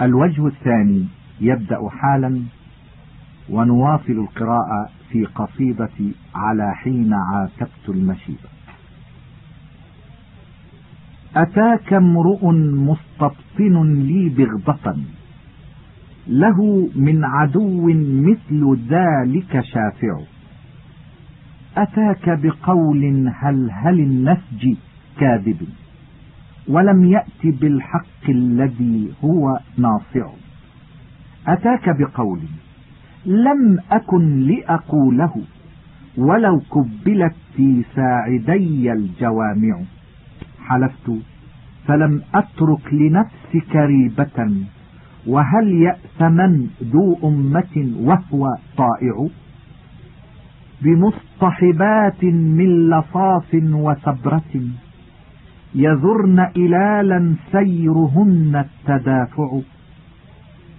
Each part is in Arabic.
الوجه الثاني يبدأ حالا ونواصل القراءة في قصيدة على حين عاتبت المشيبة أتاك امرؤ مستبطن لي بغضة له من عدو مثل ذلك شافع. أتاك بقول هل هل النسج كاذب. ولم يأت بالحق الذي هو ناصع. أتاك بقول لم أكن لأقوله ولو كبلت في ساعدي الجوامع. حلفت فلم أترك لنفسك ريبة وهل يأس من ذو أمة وهو طائع؟ بمصطحبات من لصاف وسبرة يذرن إلالا سيرهن التدافع.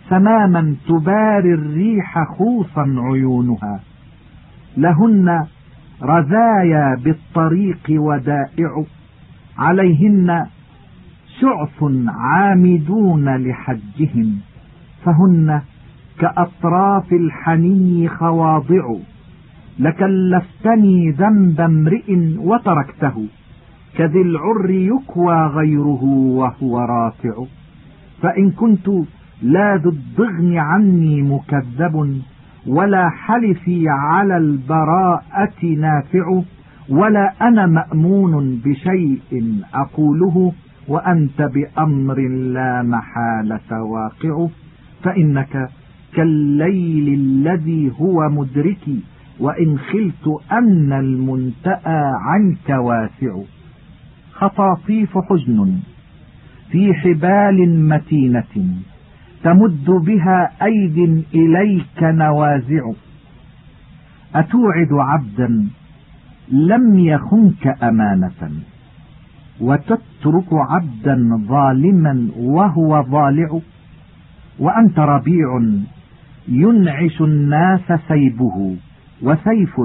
سماما تباري الريح خوصا عيونها. لهن رزايا بالطريق ودائع. عليهن شعث عامدون لحجهم. فهن كأطراف الحني خواضع. لكلفتني ذنب امرئ وتركته. كذي العر يكوى غيره وهو رافع. فإن كنت لا ذو الضغن عني مكذب ولا حلفي على البراءة نافع ولا أنا مأمون بشيء أقوله وأنت بأمر لا محالة واقع. فإنك كالليل الذي هو مدركي وإن خلت أن المنتأى عنك واسع. خطاطيف حزن في حبال متينة تمد بها أيد إليك نوازع. أتوعد عبدا لم يخنك أمانة وتترك عبدا ظالما وهو ضالع وأنت ربيع ينعش الناس سيبه وسيف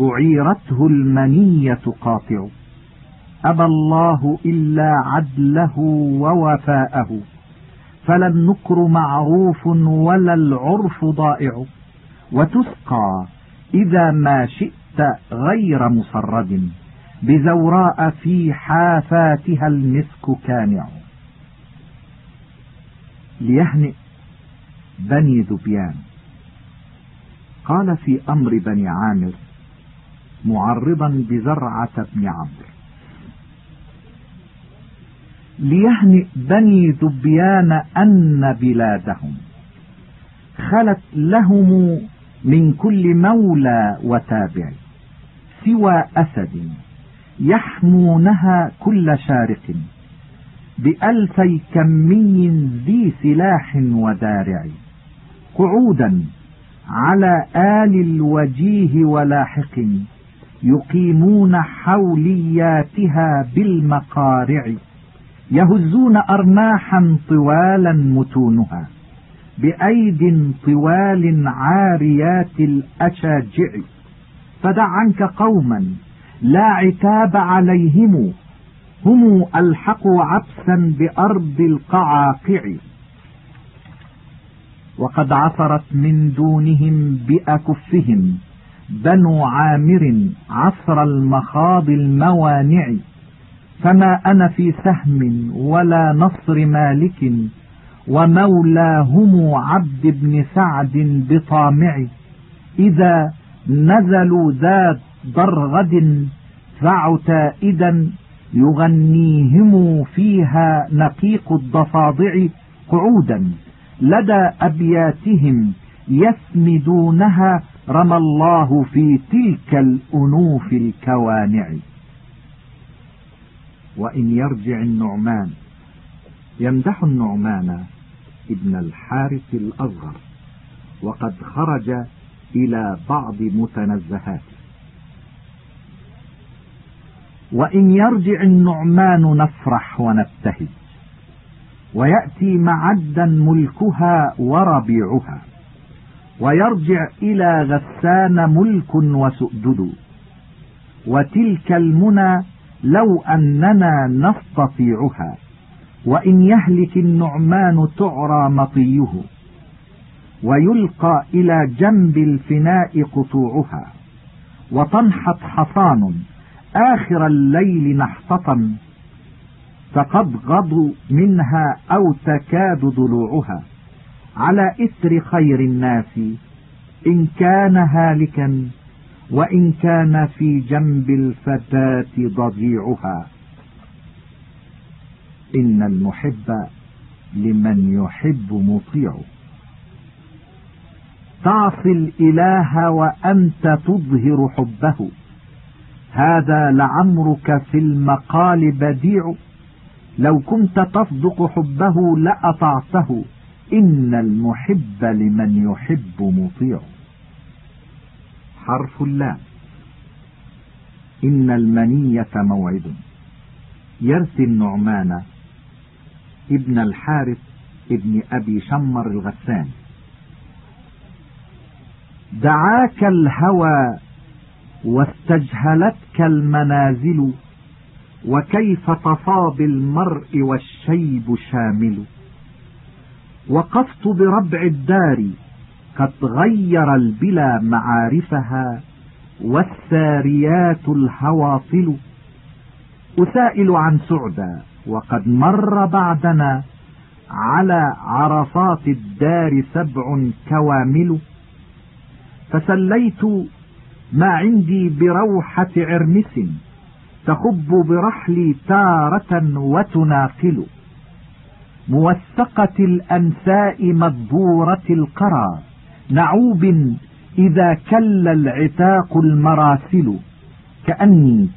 أعيرته المنية قاطع. أبى الله إلا عدله ووفاءه. فلا النكر معروف ولا العرف ضائع. وتسقى إذا ما شئت غير مصرد بزوراء في حافاتها المسك كانع. ليهنئ بني ذبيان. قال في أمر بني عامر معرضا بزرعة بن عمرو ليهنئ بني ذبيان أن بلادهم. خلت لهم من كل مولى وتابع سوى أسد يحمونها كل شارق بألفي كمي ذي سلاح ودارع قعودا على آل الوجيه ولاحق يقيمون حولياتها بالمقارع. يهزون أرماحا طوالا متونها بأيد طوال عاريات الأشاجع. فدع عنك قوما لا عتاب عليهم هم ألحقوا عبسا بأرض القعاقع. وقد عثرت من دونهم بأكفهم بنو عامر عصر المخاض الموانع. فما أنا في سهم ولا نصر مالك ومولاهم عبد بن سعد بطامع إذا نزلوا ذات ضرغد فعتائدا يغنيهم فيها نقيق الضفادع قعودا لدى أبياتهم يسمدونها رمى الله في تلك الأنوف الكوانع. وإن يرجع النعمان. يمدح النعمان ابن الحارث الأصغر وقد خرج إلى بعض متنزهاته. وإن يرجع النعمان نفرح ونبتهج ويأتي معدا ملكها وربيعها ويرجع إلى غسان ملك وسؤدد. وتلك المنى لو أننا نستطيعها وإن يهلك النعمان تعرى مطيه ويلقى إلى جنب الفناء قطوعها وتنحت حصان آخر الليل نحطة فقد غضوا منها أو تكاد ضلوعها. على إثر خير الناس إن كان هالكا وإن كان في جنب الفتاة ضجيعها إن المحب لمن يحب مطيع. تعصي الإله وأنت تظهر حبه. هذا لعمرك في المقال بديع. لو كنت تصدق حبه لأطعته. إن المحب لمن يحب مطيع. حرف اللام. إن المنية موعد. يرثي النعمان ابن الحارث ابن أبي شمر الغسان. دعاك الهوى واستجهلتك المنازل وكيف طفى بالمرء والشيب شامل. وقفت بربع الدار قد غير البلا معارفها والساريات الهواطل أسائل عن سعدى وقد مر بعدنا على عرصات الدار سبع كوامل. فسليت ما عندي بروحة عرمس تخب برحلي تارة وتناقل. موثقة الأنساء مدبورة القرى. نعوب إذا كل العتاق المراسل كأني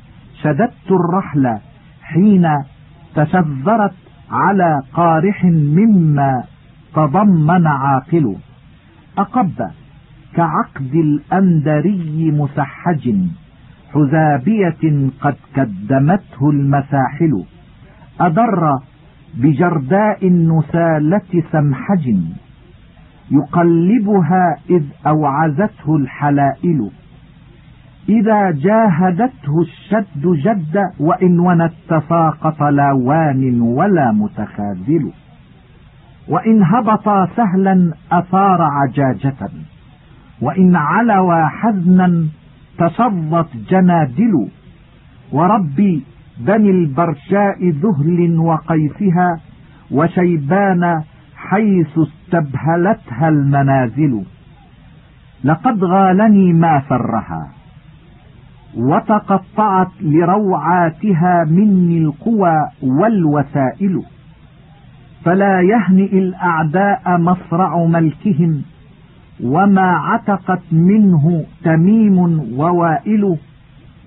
شددت الرحل حين تشذرت على قارح مما تضمن عاقل. أقب كعقد الأندري مسحج حزابية قد كدمته المساحل. أدر بجرداء النسالة سمحج. يقلبها إذ أوعزته الحلائل. إذا جاهدته الشد جد وإن ونت تساقط لا وان ولا متخاذل. وإن هبطا سهلا أثار عجاجة. وإن علوا حزنا تصدت جنادل. وربي بني البرشاء ذهل وقيسها وشيبان حيث استبهلتها المنازل لقد غالني ما فرها وتقطعت لروعاتها مني القوى والوسائل فلا يهنئ الأعداء مصرع ملكهم وما عتقت منه تميم ووائل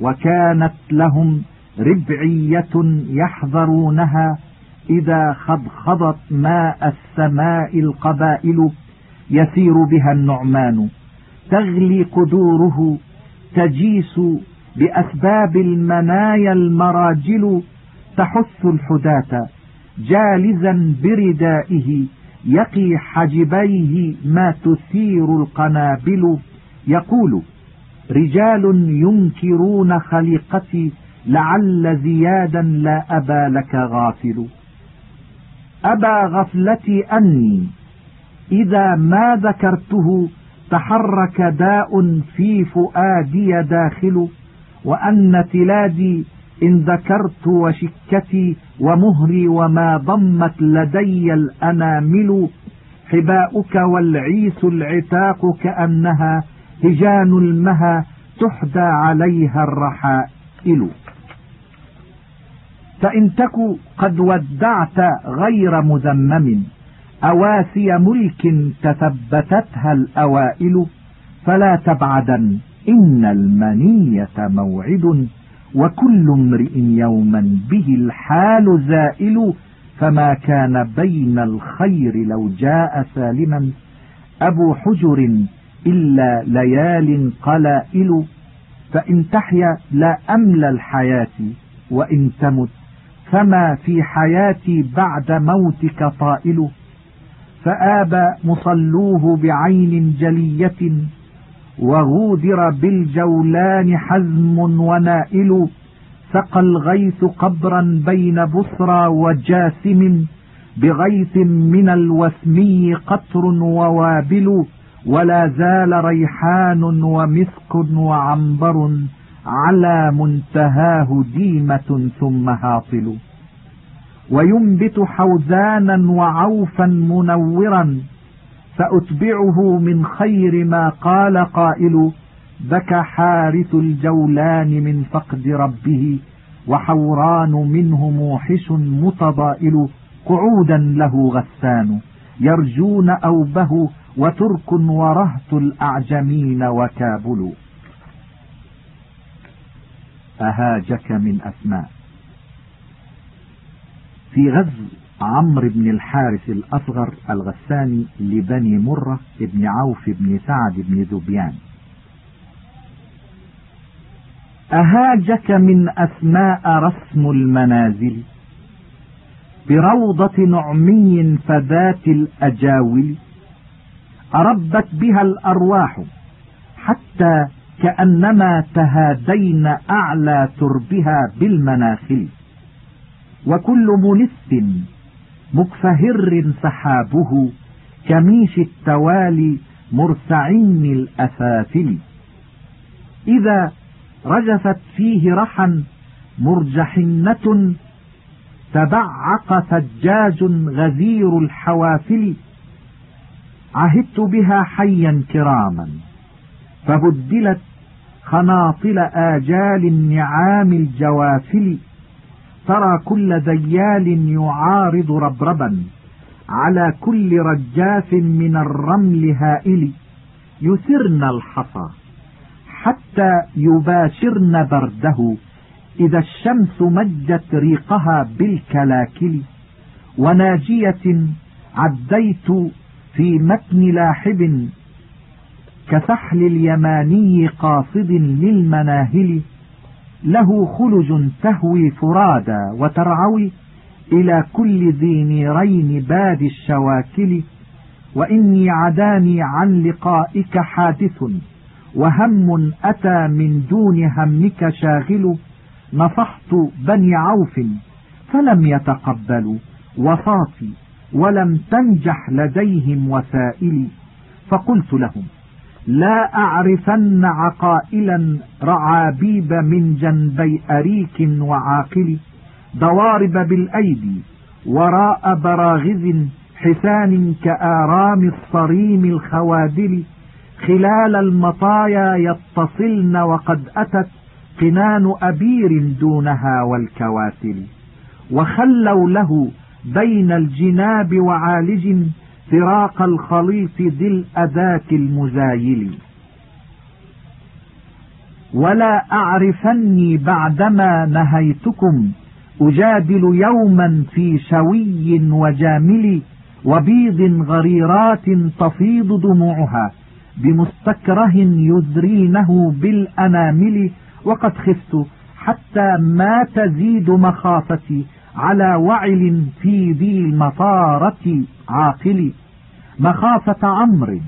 وكانت لهم ربعية يحذرونها إذا خضخضت ماء السماء القبائل يسير بها النعمان. تغلي قدوره تجيس بأسباب المنايا المراجل تحث الحداة. جالزا بردائه يقي حجبيه ما تثير القنابل. يقول رجال ينكرون خليقتي لعل زيادا لا أبا لك غافل. أبا غفلتي أني إذا ما ذكرته تحرك داء في فؤادي داخل وأن تلادي إن ذكرت وشكتي ومهري وما ضمت لدي الأنامل حباؤك والعيس العتاق كأنها هجان المها تحدى عليها الرحائل. فإن تك قد ودعت غير مذمم أواسي ملك تثبتتها الأوائل فلا تبعدا إن المنية موعد وكل امرئ يوما به الحال زائل فما كان بين الخير لو جاء سالما أبو حجر إلا ليال قلائل فإن تحيا لا أمل الحياة وإن تمت فما في حياتي بعد موتك طائل. فآبى مصلوه بعين وغودر بالجولان حزم ونائل. سقى الغيث قبرا بين بصرى وجاسم بغيث من الوسمي قطر ووابل. ولا زال ريحان ومسك وعنبر. على منتهاه ديمة ثم هاطل وينبت حوزانا وعوفا منورا فأتبعه من خير ما قال قائل بكى حارث الجولان من فقد ربه وحوران منه موحش متضائل قعودا له غسان يرجون أوبه وترك ورهط الأعجمين وكابل. أهاجك من أسماء. في غزو عمرو بن الحارث الأصغر الغساني لبني مرة بن عوف بن سعد بن ذبيان. أهاجك من أسماء رسم المنازل بروضة نعمي فذات الأجاول أربت بها الأرواح حتى كأنما تهادين أعلى تربها بالمناخل. وكل منس مكفهر سحابه كميش التوالي مرسعين الأسافل إذا رجفت فيه رحا مرجحنة تبعق ثجاج غزير الحوافل. عهدت بها حيا كراما فبدلت خناطل آجال النعام الجوافل ترى كل ديال يعارض ربربا على كل رجاف من الرمل هائل يسرن الحصى حتى يباشرن برده إذا الشمس مجت ريقها بالكلاكل. وناجية عديت في متن لاحب كسحل اليماني قاصد للمناهل له خلج تهوي فرادى وترعوي إلى كل ذي نيرين باد الشواكل وإني عداني عن لقائك حادث وهم أتى من دون همك شاغل نصحت بني عوف فلم يتقبلوا وصاتي ولم تنجح لديهم وسائلي فقلت لهم لا أعرفن عقائلا رعابيب من جنبي أريك وعاقل ضوارب بالأيدي وراء براغز حسان كآرام الصريم الخوادل خلال المطايا يتصلن وقد أتت قنان أبير دونها والكواتل. وخلوا له بين الجناب وعالج فراق الخليط ذي الأذات المزايل. ولا أعرفني بعدما نهيتكم أجادل يوما في شوي وجامل وبيض غريرات تفيض دموعها بمستكره يزرينه بالأنامل وقد خفت حتى ما تزيد مخافتي على وعل في ذي المطارة. عاقل مخافة عمرو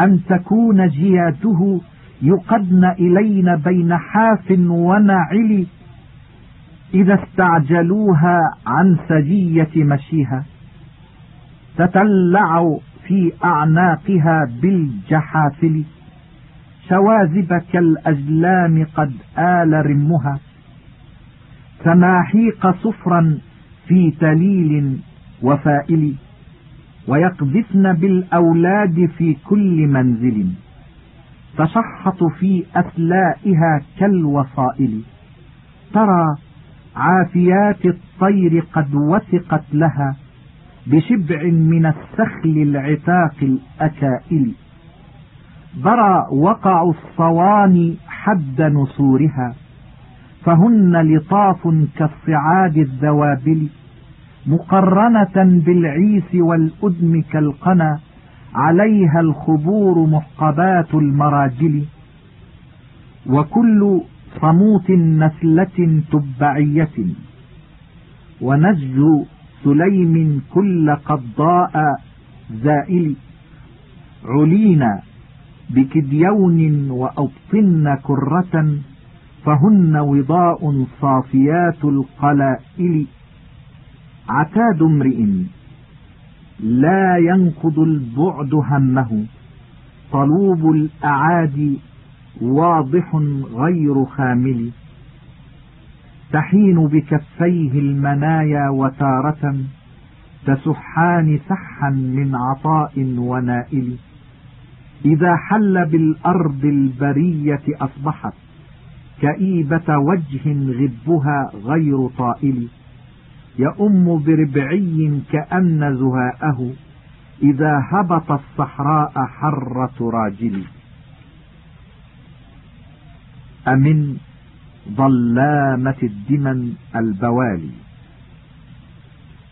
أن تكون جياته يقدن إلينا بين حاف وناعل إذا استعجلوها عن سجية مشيها تتلع في أعناقها بالجحافل شواذب كالأجلام قد آل رمها سماحيق صفرا في تليل وفائل ويقذفن بالأولاد في كل منزل. تشحط في أسلائها كالوصائل. ترى عافيات الطير قد وثقت لها بشبع من السخل العتاق الأكائل. برى وقع الصواني حد نسورها فهن لطاف كالصعاد الذوابل. مقرنة بالعيس والأدم كالقنا عليها الخبور محقبات المراجل. وكل صموت نسلة تبعية. ونجز سليم كل قضاء زائل. علينا بكديون وأبطن كرة فهن وضاء صافيات القلائل. عتاد امرئ لا ينقض البعد همه طلوب الأعادي واضح غير خامل. تحين بكفيه المنايا وتارة تسحان سحا من عطاء ونائل. إذا حل بالأرض البرية أصبحت كئيبة وجه غبها غير طائل. يؤم بربعي كأن زهاءه إذا هبط الصحراء حرة راجل أمن ظلامة الدمن البوالي.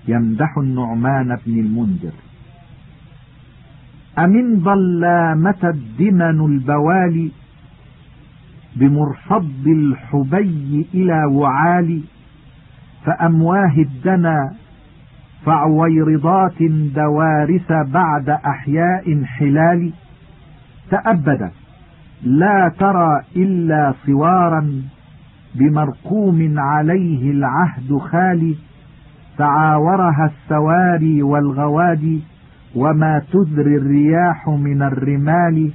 يمدح النعمان بن المنذر. أمن ظلامة الدمن البوالي بمرصد الحبي إلى وعالي. فأمواه الدنا فعويرضات دوارس بعد أحياء حلال. تأبد لا ترى إلا صوارا بمرقوم عليه العهد خالي. تعاورها السواري والغوادي وما تذري الرياح من الرمال.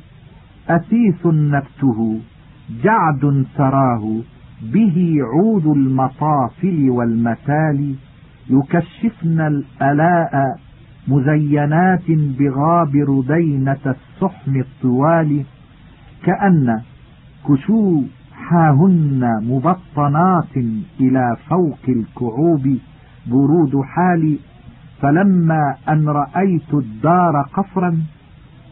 أسيس نبته جعد تراه به عود المطافل والمثال يكشفن الألاء مزينات بغابر دينة السحم الطوال كأن كشوحهن مبطنات إلى فوق الكعوب برود حالي فلما أن رأيت الدار قصرا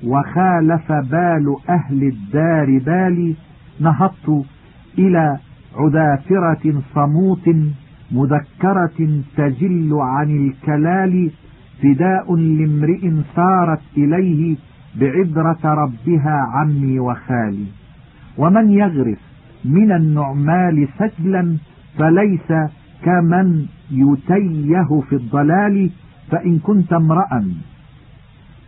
وخالف بال أهل الدار بالي نهضت إلى عذافرة صموت مذكرة تجل عن الكلال فداء لامرئ سارت إليه بعذرة ربها عمي وخالي. ومن يغرف من النعمال سجلا فليس كمن يتيه في الضلال فإن كنت امرأ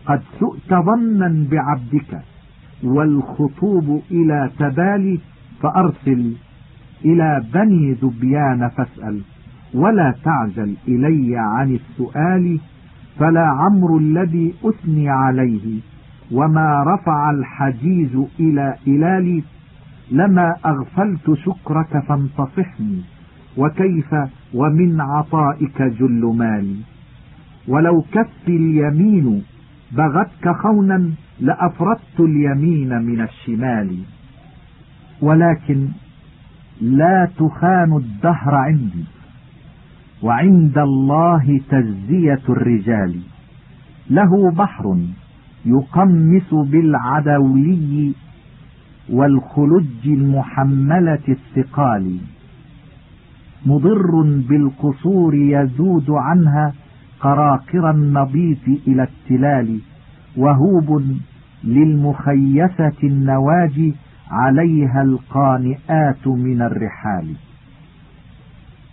قد سؤت ظنا بعبدك والخطوب إلى تبالي فأرسل إلى بني ذبيان فاسأل ولا تعجل إلي عن السؤال؟ فلا عمر الذي أثني عليه وما رفع الحجيز إلى إلالي لما أغفلت شكرك فانتصحني وكيف ومن عطائك جل مالي؟ ولو كف اليمين بغتك خونا لأفردت اليمين من الشمال. ولكن لا تخان الدهر عندي. وعند الله تجزية الرجال. له بحر يقمس بالعدولي والخلج المحملة الثقال. مضر بالقصور يزود عنها قراقر النظيف إلى التلال. وهوب للمخيسة النواجي عليها القانئات من الرحال.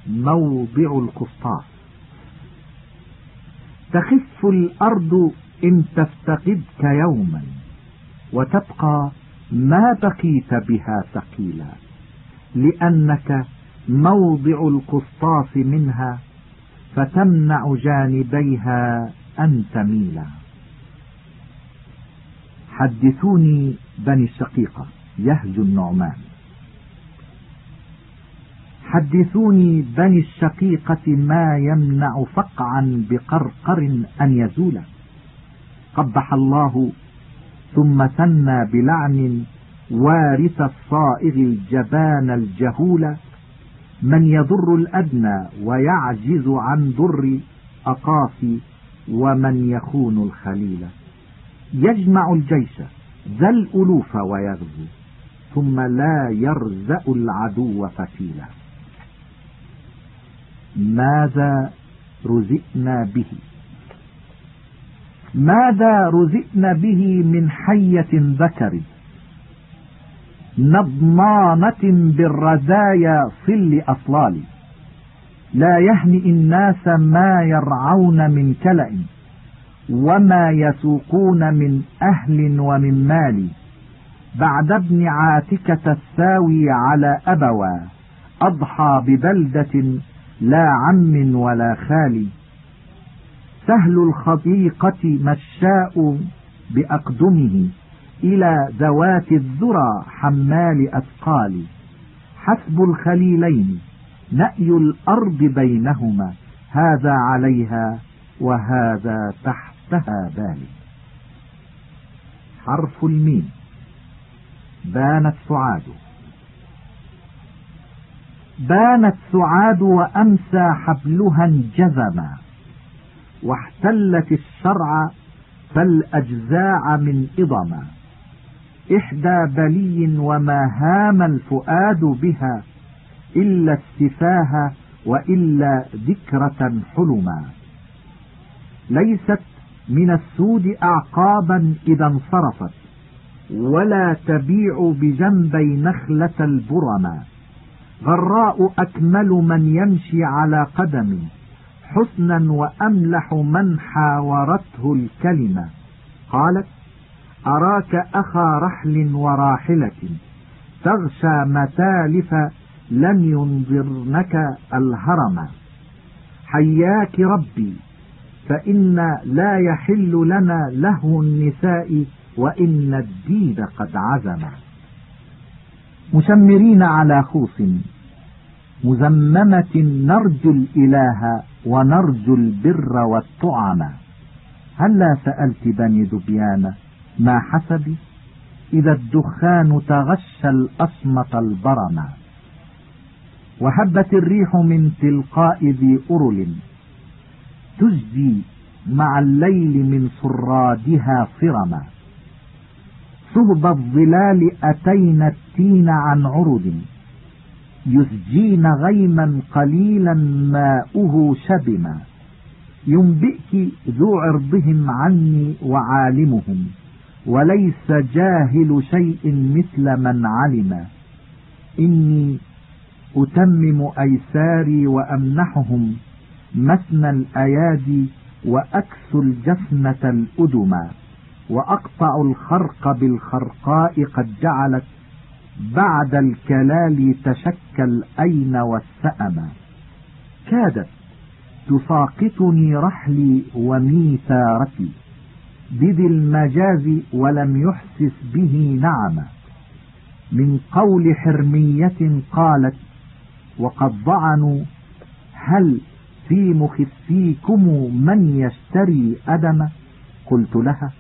موضع القسطاس تخف الأرض إن تفتقدك يوما وتبقى ما بقيت بها ثقيلا لأنك موضع القسطاس منها فتمنع جانبيها أن تميلا. حدثوني بني الشقيقة يهج النعمان. حدثوني بني الشقيقة ما يمنع فقعا بقرقر أن يزول قبح الله ثم ثنى بلعن وارث الصائغ الجبان الجهول. من يضر الأدنى ويعجز عن ضر أقاصي ومن يخون الخليل. يجمع الجيش ذا الألوف ويغزو. ثم لا يرزأ العدو فتيلا. ماذا رزئنا به؟ ماذا رزئنا به من حية ذكر؟ نضمانة بالرزايا صل أصلال لا يهنئ الناس ما يرعون من كلأ وما يسوقون من أهل ومن مال. بعد ابن عاتكة الساوي على أبوى أضحى ببلدة لا عم ولا خال سهل الخضيقة مشاء بأقدمه إلى ذوات الذرى حمال أثقال. حسب الخليلين نأي الأرض بينهما هذا عليها وهذا تحتها بالي. حرف الميم. بانت سعاد. بانت سعاد وأمسى حبلها انجزما. واحتلت الشرع فالأجزاع من إضما. إحدى بلي وما هام الفؤاد بها إلا السفاه وإلا ذكرة حلما. ليست من السود أعقابا إذا انصرفت. ولا تبيع بجنبي نخلة البرما غراء أكمل من يمشي على قدم. حسنا وأملح من حاورته الكلمة. قالت أراك أخا رحل وراحلة. تغشى متالف لن ينظرنك الهرم. حياك ربي فإن لا يحل لنا لهو النساء وإن الديد قد عزم. مشمرين على خوص مزممة نرجو الإله ونرجو البر والطعم هلا سألت بني ذبيان ما حسبي؟ إذا الدخان تغشى الأصمت البرم. وهبت الريح من تلقاء ذي أرل. تجدي مع الليل من صرادها صرما صهب الظلال أتينا التين عن عرد يسجين غيما قليلا ماؤه شبما ينبئك ذو عرضهم عني وعالمهم وليس جاهل شيء مثل من علم إني أتمم أيساري وأمنحهم مثنى الأيادي وأكسو الجفنة الأدما وأقطع الخرق بالخرقاء قد جعلت بعد الكلال تشكل أين والسأما كادت تساقطني رحلي وميثارتي بذي المجاز ولم يحسس به نعما من قول حرمية قالت وقد ضعنوا هل في مخفيكم من يشتري أدم؟ قلت لها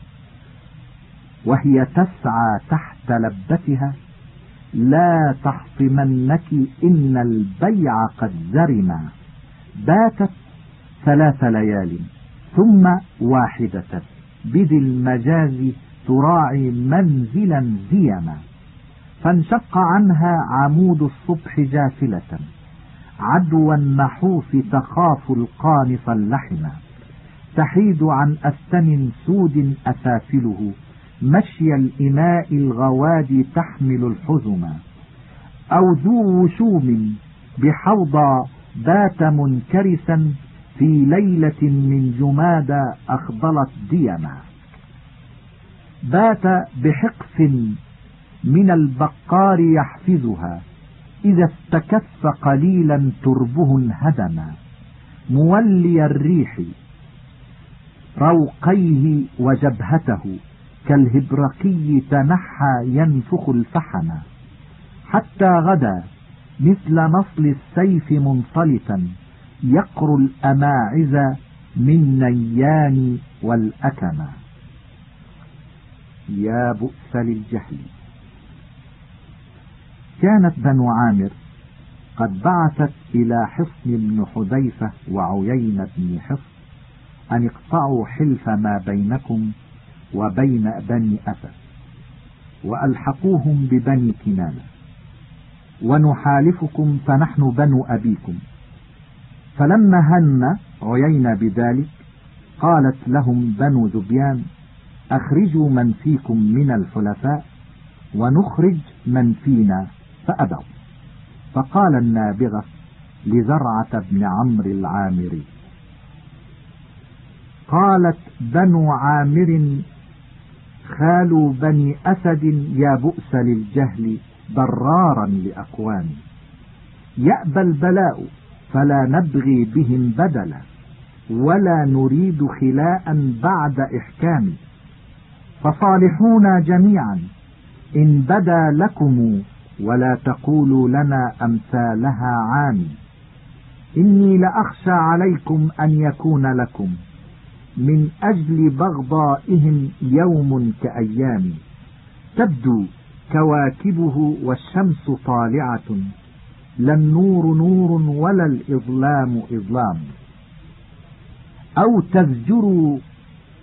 وهي تسعى تحت لبتها لا تحطمنك إن البيع قد زرما باتت ثلاث ليال ثم واحدة بذي المجاز تراعي منزلا زيما. فانشق عنها عمود الصبح جافلة عدو النحوس تخاف القانص اللحم. تحيد عن أستن سود أسافله مشي الإناء الغوادي تحمل الحزم أو ذو وشوم بحوضى بات منكرسا في ليلة من جمادى أخضلت ديما. بات بحقف من البقار يحفزها إذا استكف قليلا تربه انهدما. مولي الريح روقيه وجبهته. كالهبرقي تنحى ينفخ الفحم حتى غدا مثل نصل السيف منطلقا يقر الأماعز من نيان والأكما يا بؤس للجهل. كانت بنو عامر قد بعثت إلى حصن بن حذيفة وعيين بن حصن أن اقطعوا حلف ما بينكم وبين بني أسد وألحقوهم ببني كنانة ونحالفكم فنحن بنو أبيكم. فلما هن عيينا بذلك قالت لهم بنو ذبيان أخرجوا من فيكم من الحلفاء ونخرج من فينا فأبوا. فقال النابغة لزرعة بن عمرو العامري قالت بنو عامر خال بني أسد يا بؤس للجهل ضرارا لأقوام. يأبى البلاء فلا نبغي بهم بدلا ولا نريد خلاء بعد إحكام. فصالحونا جميعا إن بدا لكم ولا تقولوا لنا أمثالها عام. إني لأخشى عليكم أن يكون لكم. من أجل بغضائهم يوم كأيام. تبدو كواكبه والشمس طالعة. لا النور نور ولا الإظلام إظلام. أو تزجروا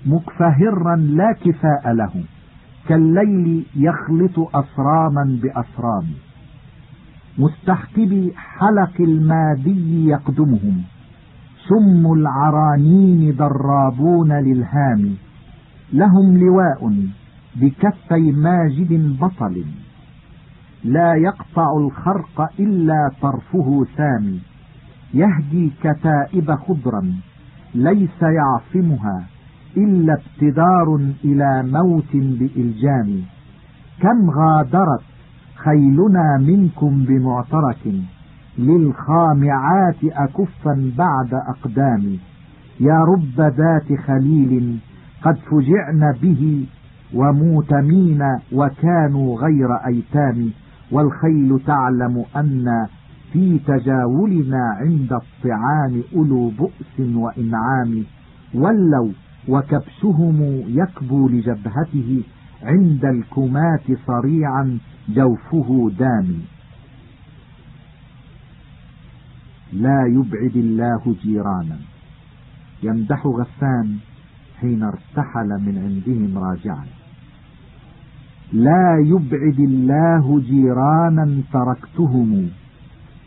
مكفهرا لا كفاء له. كالليل يخلط أصراما بأصرام مستحكب حلق المادي يقدمهم. سم العرانين ضرابون للهام. لهم لواء بكفي ماجد بطل. لا يقطع الخرق إلا طرفه سامي يهدي كتائب خضرا ليس يعصمها إلا ابتدار إلى موت بإلجام. كم غادرت خيلنا منكم بمعترك. للخامعات أكفا بعد أقدام. يا رب ذات خليل قد فجعن به وموتمين وكانوا غير أيتام. والخيل تعلم أن في تجاولنا عند الطعام أولو بؤس وإنعام. ولوا وكبشهم يكبو لجبهته عند الكمات صريعا جوفه دامي لا يبعد الله جيرانا. يمدح غسان حين ارتحل من عندهم راجعا. لا يبعد الله جيرانا تركتهم.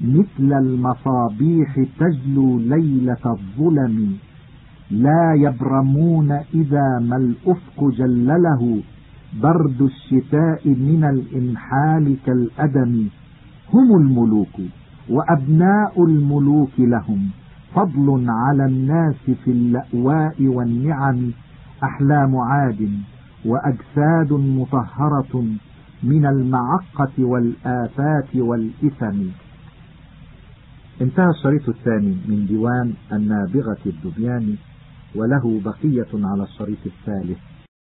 مثل المصابيح تجلو ليلة الظلم. لا يبرمون إذا ما الأفق جلله. برد الشتاء من الإنحال كالأدم. هم الملوك. وأبناء الملوك لهم. فضل على الناس في اللأواء والنعم أحلام عاد وأجساد مطهرة من المعقة والآفات والإثم. انتهى الشريط الثاني من ديوان النابغة الدبياني وله بقية على الشريط الثالث.